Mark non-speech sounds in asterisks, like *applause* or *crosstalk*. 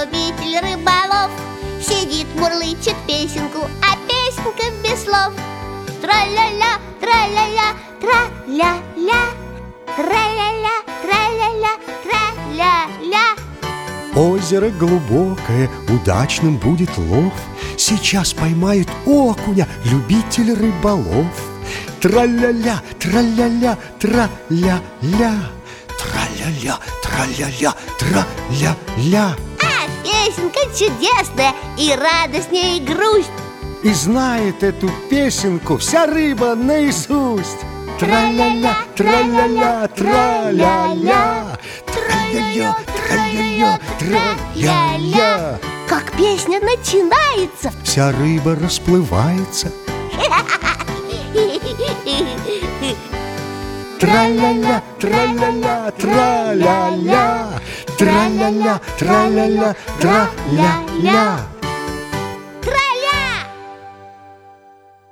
любитель рыболов. Сидит, мурлычет песенку, а песенка без слов. Тра-ля-ля, тра-ля-ля, тра-ля-ля. Тра-ля-ля, тра-ля-ля, тра-ля-ля. Озеро глубокое, удачным будет лов. Сейчас поймает окуня любитель рыболов. Тра-ля-ля, тра-ля-ля, тра-ля-ля Тра-ля-ля, тра-ля-ля, тра-ля-ля. А песенка чудесная и радостнее и грусть. И знает эту песенку вся рыба наизусть. Тра-ля-ля, тра-ля-ля, тра-ля-ля Тра-ля-ля, тра-ля-ля, тра-ля-ля. Как песня начинается. Вся рыба расплывается *laughs* Тра-ля-ля, тра-ля-ля, тра-ля-ля. Тра-ля-ля, тра-ля-ля, тра-ля-ля